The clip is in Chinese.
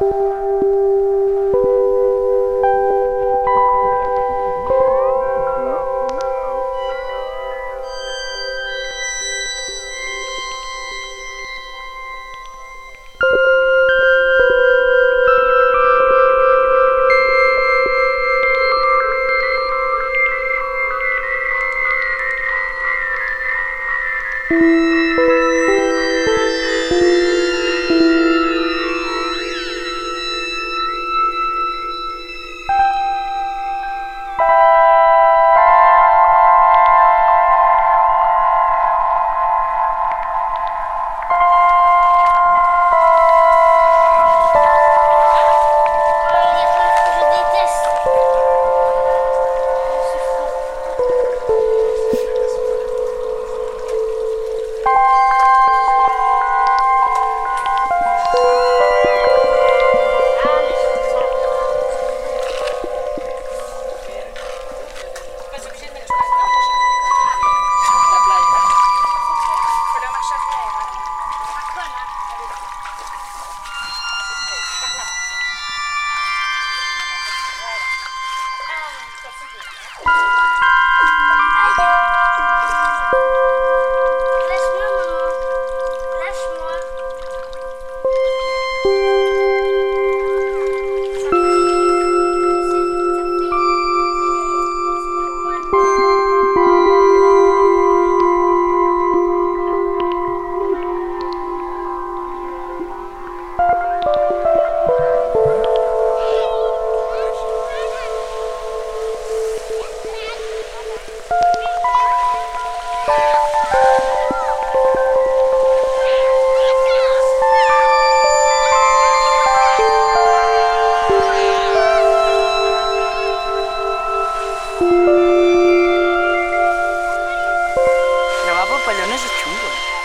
you 本人那是穷鬼。